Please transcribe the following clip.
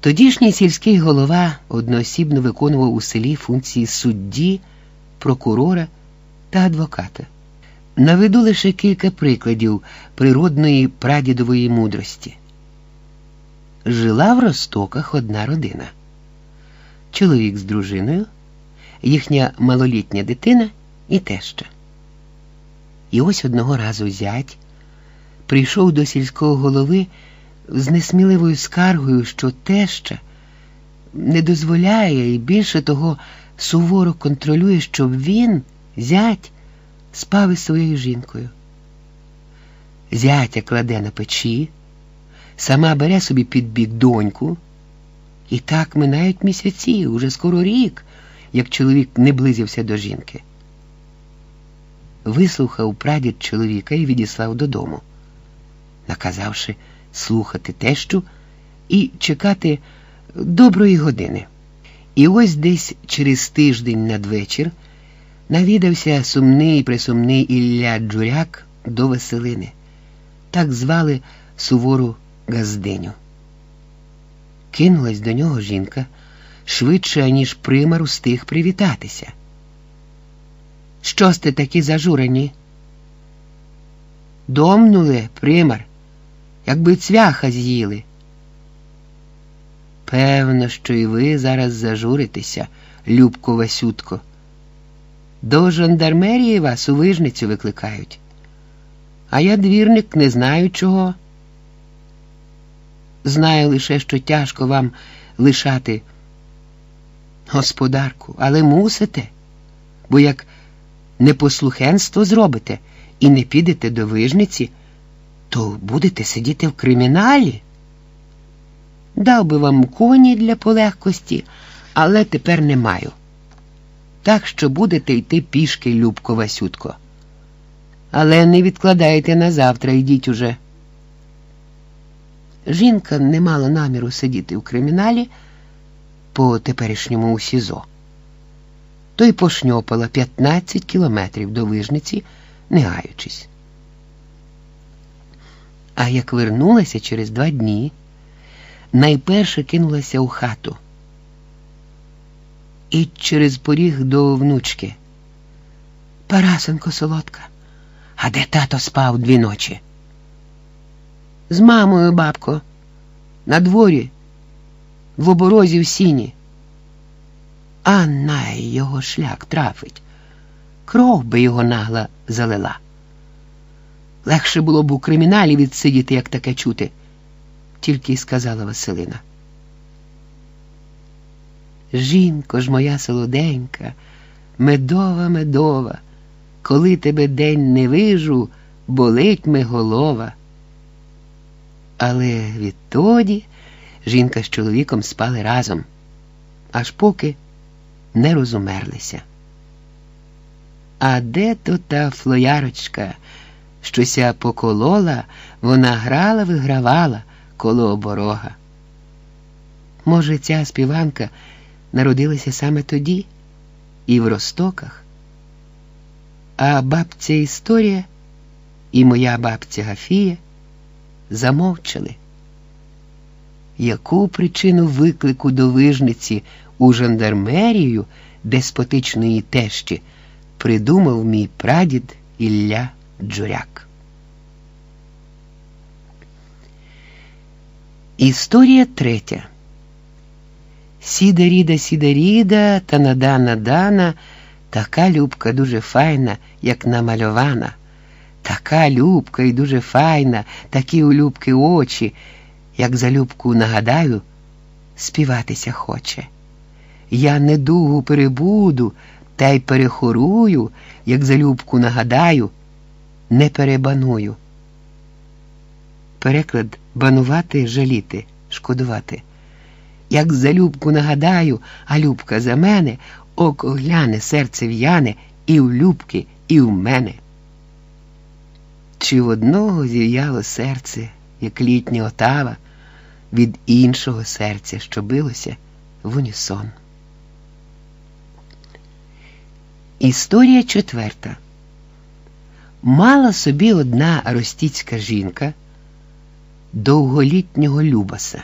Тодішній сільський голова одноосібно виконував у селі функції судді, прокурора та адвоката. Наведу лише кілька прикладів природної прадідової мудрості. Жила в Ростоках одна родина. Чоловік з дружиною, їхня малолітня дитина і теща. І ось одного разу зять прийшов до сільського голови з несміливою скаргою, що теща не дозволяє і більше того суворо контролює, щоб він, зять, спав із своєю жінкою. Зятя кладе на печі, сама бере собі під бік доньку, і так минають місяці, уже скоро рік, як чоловік не близився до жінки. Вислухав прадід чоловіка і відіслав додому, наказавши слухати тещу і чекати доброї години. І ось десь через тиждень надвечір навідався сумний присумний Ілля Джуряк до Василини. Так звали сувору газдиню. Кинулась до нього жінка швидше, аніж примар устиг привітатися. Що сте такі зажурені? Домнули, примар, якби цвяха з'їли. Певно, що і ви зараз зажуритеся, Любко Васютко. До жандармерії вас у вижницю викликають. А я двірник не знаю чого. Знаю лише, що тяжко вам лишати господарку, але мусите, бо як непослухенство зробите і не підете до вижниці, то будете сидіти в криміналі. Дав би вам коні для полегкості, але тепер не маю. Так що будете йти пішки, Любко Васютко. Але не відкладайте на завтра, йдіть уже. Жінка не мала наміру сидіти у криміналі по теперішньому у СІЗО. То й пошньопала 15 кілометрів до вижниці, не гаючись. А як вернулася через два дні, найперше кинулася у хату і через поріг до внучки. Парасенко солодка, а де тато спав дві ночі? З мамою, бабко, на дворі, в оборозі в сіні. А най його шлях трафить. Кров би його нагла залила. Легше було б у криміналі відсидіти, як таке чути, тільки й сказала Василина. Жінко ж моя солоденька, медова, медова, коли тебе день не вижу, болить ми голова. Але відтоді жінка з чоловіком спали разом, аж поки не розумерлися. А де то та флоярочка, щося поколола, вона грала, вигравала коло оборога. Може, ця співанка народилася саме тоді і в Ростоках, а бабця історія і моя бабця Гафія замовчали. Яку причину виклику до вижниці у жандармерію деспотичної тещі придумав мій прадід Ілля Джуряк? Історія третя. Сідаріда, сідаріда, та надана дана, така любка дуже файна, як намальована. Така любка і дуже файна, такі у любки очі, як за любку нагадаю, співатися хоче. Я недугу перебуду, та й перехорую, як за любку нагадаю, не перебаную. Переклад банувати, жаліти, шкодувати. Як за любку нагадаю, а любка за мене, око гляне, серце в'яне і в любки, і в мене. Чи в одного зів'яло серце, як літня отава, від іншого серця, що билося в унісон. Історія четверта. Мала собі одна ростіцька жінка довголітнього Любаса.